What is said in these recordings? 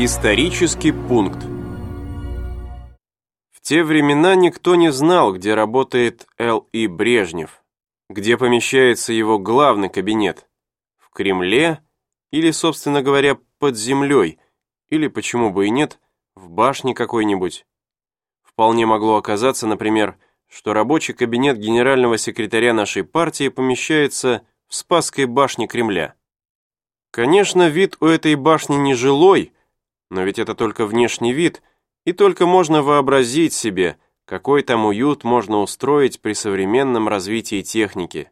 Исторический пункт В те времена никто не знал, где работает Л.И. Брежнев, где помещается его главный кабинет, в Кремле или, собственно говоря, под землей, или, почему бы и нет, в башне какой-нибудь. Вполне могло оказаться, например, что рабочий кабинет генерального секретаря нашей партии помещается в Спасской башне Кремля. Конечно, вид у этой башни не жилой, но ведь это только внешний вид, и только можно вообразить себе, какой там уют можно устроить при современном развитии техники.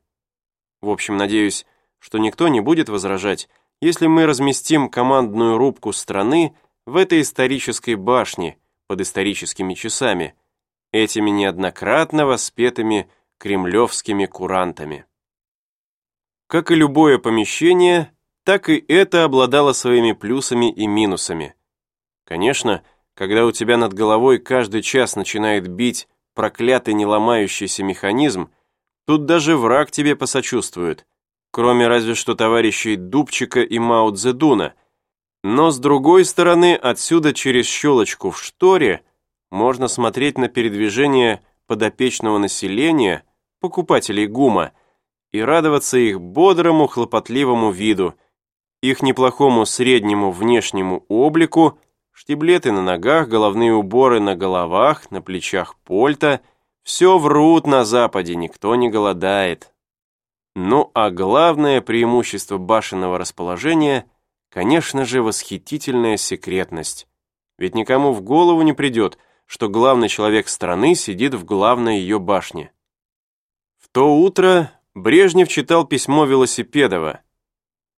В общем, надеюсь, что никто не будет возражать, если мы разместим командную рубку страны в этой исторической башне под историческими часами, этими неоднократно воспетыми кремлевскими курантами. Как и любое помещение, так и это обладало своими плюсами и минусами. Конечно, когда у тебя над головой каждый час начинает бить проклятый неломающийся механизм, тут даже враг тебе посочувствует, кроме разве что товарищей Дубчика и Мао Цзэдуна. Но с другой стороны, отсюда через щелочку в шторе можно смотреть на передвижение подопечного населения, покупателей ГУМа, и радоваться их бодрому, хлопотливому виду – их неплохому среднему внешнему облику, штиблеты на ногах, головные уборы на головах, на плечах польта, все врут на Западе, никто не голодает. Ну а главное преимущество башенного расположения, конечно же, восхитительная секретность. Ведь никому в голову не придет, что главный человек страны сидит в главной ее башне. В то утро Брежнев читал письмо Велосипедова,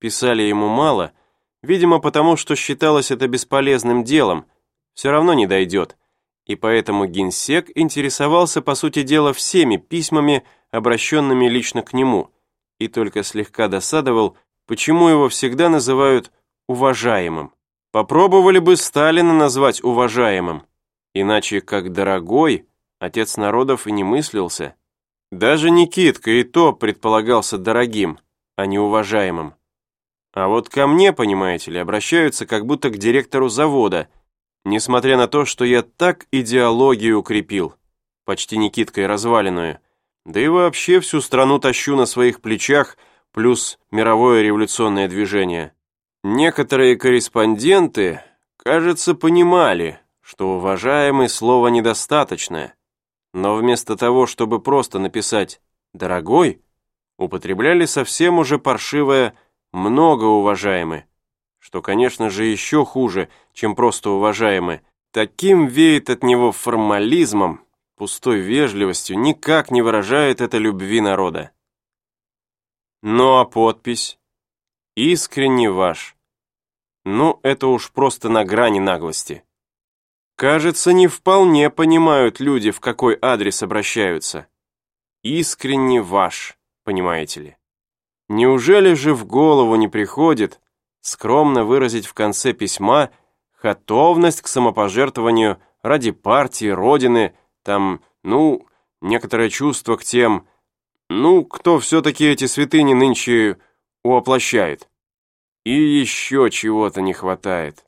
Писали ему мало, видимо, потому что считалось это бесполезным делом, все равно не дойдет, и поэтому генсек интересовался, по сути дела, всеми письмами, обращенными лично к нему, и только слегка досадовал, почему его всегда называют «уважаемым». Попробовали бы Сталина назвать уважаемым, иначе как «дорогой» отец народов и не мыслился. Даже Никитка и то предполагался дорогим, а не уважаемым. А вот ко мне, понимаете ли, обращаются как будто к директору завода, несмотря на то, что я так идеологию укрепил, почти Никиткой разваленную, да и вообще всю страну тащу на своих плечах, плюс мировое революционное движение. Некоторые корреспонденты, кажется, понимали, что уважаемый слово недостаточное, но вместо того, чтобы просто написать «дорогой», употребляли совсем уже паршивое много уважаемы, что, конечно же, еще хуже, чем просто уважаемы. Таким веет от него формализмом, пустой вежливостью, никак не выражает это любви народа. Ну а подпись? Искренне ваш. Ну, это уж просто на грани наглости. Кажется, не вполне понимают люди, в какой адрес обращаются. Искренне ваш, понимаете ли. Неужели же в голову не приходит скромно выразить в конце письма готовность к самопожертвованию ради партии, родины, там, ну, некоторое чувство к тем, ну, кто все-таки эти святыни нынче уоплощает. И еще чего-то не хватает.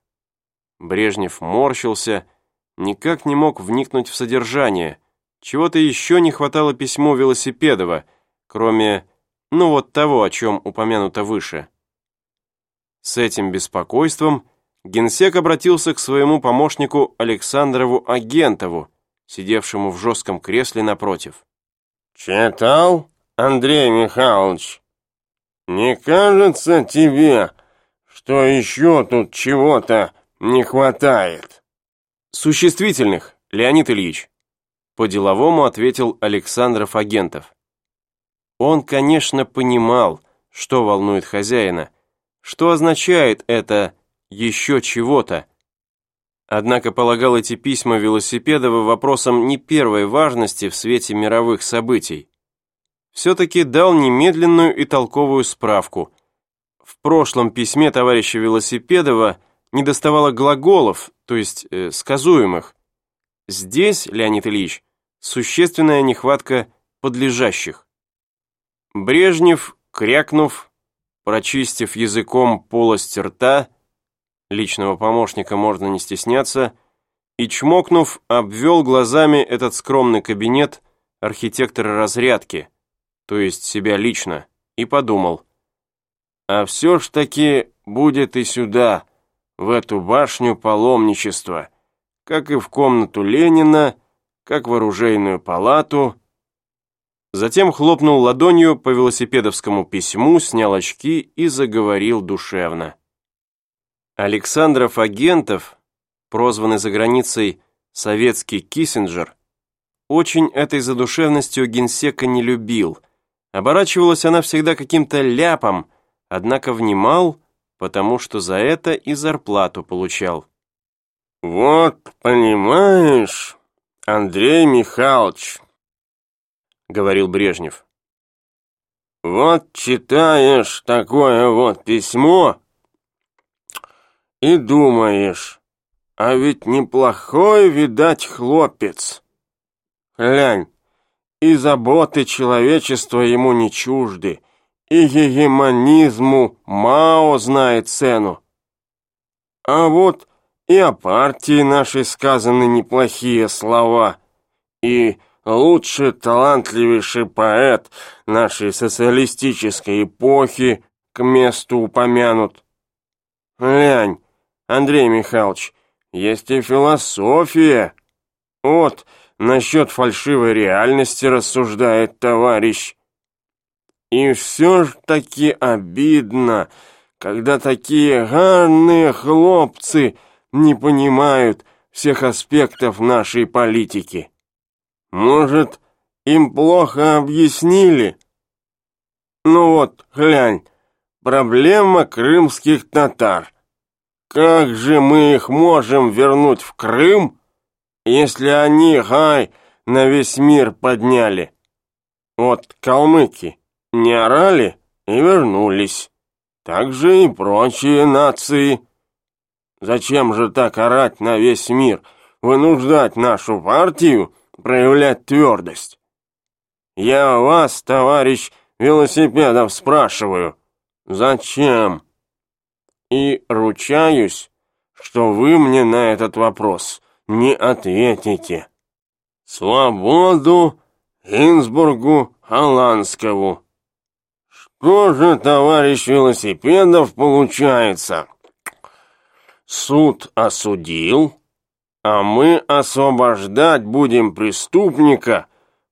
Брежнев морщился, никак не мог вникнуть в содержание. Чего-то еще не хватало письму Велосипедова, кроме ну вот того, о чем упомянуто выше. С этим беспокойством генсек обратился к своему помощнику Александрову Агентову, сидевшему в жестком кресле напротив. «Читал, Андрей Михайлович? Не кажется тебе, что еще тут чего-то не хватает?» «Существительных, Леонид Ильич», по-деловому ответил Александров Агентов. Он, конечно, понимал, что волнует хозяина, что означает это «еще чего-то». Однако полагал эти письма Велосипедова вопросом не первой важности в свете мировых событий. Все-таки дал немедленную и толковую справку. В прошлом письме товарища Велосипедова не доставало глаголов, то есть э, сказуемых. Здесь, Леонид Ильич, существенная нехватка подлежащих. Брежнев, крякнув, прочистив языком полость рта, личного помощника можно не стесняться, и, чмокнув, обвел глазами этот скромный кабинет архитектора разрядки, то есть себя лично, и подумал, а все ж таки будет и сюда, в эту башню паломничества, как и в комнату Ленина, как в оружейную палату. Затем хлопнул ладонью по велосипедовскому письму, снял очки и заговорил душевно. Александров Агентов, прозванный за границей «советский Киссинджер», очень этой задушевностью генсека не любил. Оборачивалась она всегда каким-то ляпом, однако внимал, потому что за это и зарплату получал. «Вот, понимаешь, Андрей Михайлович», — говорил Брежнев, «вот читаешь такое вот письмо и думаешь, а ведь неплохой, видать, хлопец. Глянь, и заботы человечества ему не чужды, и гегемонизму Мао знает цену. А вот и о партии нашей сказаны неплохие слова, и лучший, талантливейший поэт нашей социалистической эпохи к месту упомянут. Глянь, Андрей Михайлович, есть и философия. Вот, насчет фальшивой реальности рассуждает товарищ. И все ж таки обидно, когда такие гарные хлопцы не понимают всех аспектов нашей политики. Может, им плохо объяснили? Ну вот, глянь, проблема крымских татар. Как же мы их можем вернуть в Крым, если они гай на весь мир подняли? Вот калмыки не орали и вернулись. Так же и прочие нации. Зачем же так орать на весь мир, вынуждать нашу партию проявлять твердость? Я вас, товарищ велосипедов, спрашиваю, зачем? И ручаюсь, что вы мне на этот вопрос не ответите. Свободу Инсбургу Голландскому. Что же, товарищ велосипедов, получается? Суд осудил, а мы освобождать будем преступника,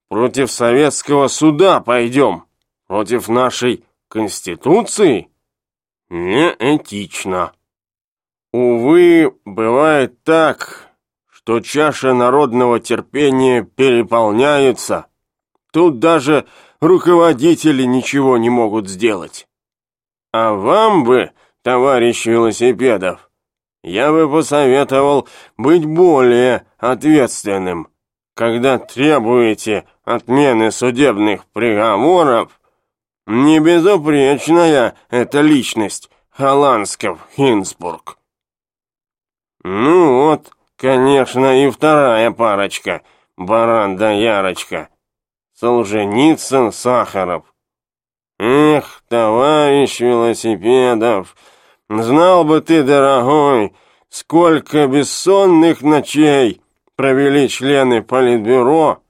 против советского суда пойдем, против нашей Конституции? Неэтично. Увы, бывает так, что чаша народного терпения переполняется. Тут даже руководители ничего не могут сделать. А вам бы, товарищ велосипедов, я бы посоветовал быть более ответственным. Когда требуете отмены судебных приговоров, не безупречная эта личность, Холландсков Хинсбург. Ну вот, конечно, и вторая парочка, Баран да Ярочка. Солженицын, Сахаров. Эх, товарищ велосипедов, знал бы ты, дорогой, сколько бессонных ночей провели члены Политбюро,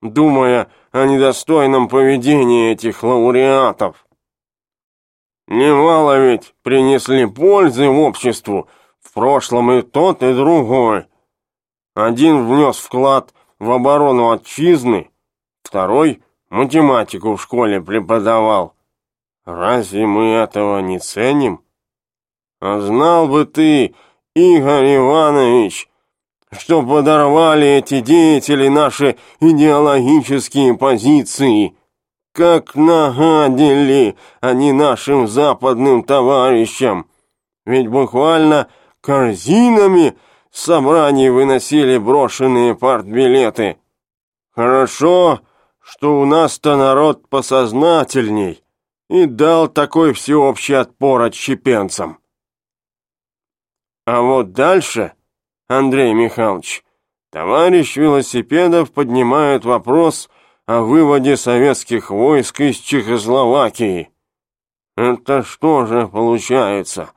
думая о недостойном поведении этих лауреатов. Немало ведь принесли пользы обществу в прошлом и тот, и другой. Один внес вклад в оборону отчизны, второй математику в школе преподавал. Разве мы этого не ценим? А знал бы ты, Игорь Иванович, что подорвали эти деятели наши идеологические позиции, как нагадили они нашим западным товарищам. Ведь буквально корзинами собраний выносили брошенные партбилеты. Хорошо, что у нас-то народ посознательней и дал такой всеобщий отпор отщепенцам. А вот дальше, Андрей Михайлович, товарищ Велосипедов поднимает вопрос о выводе советских войск из Чехословакии. Это что же получается?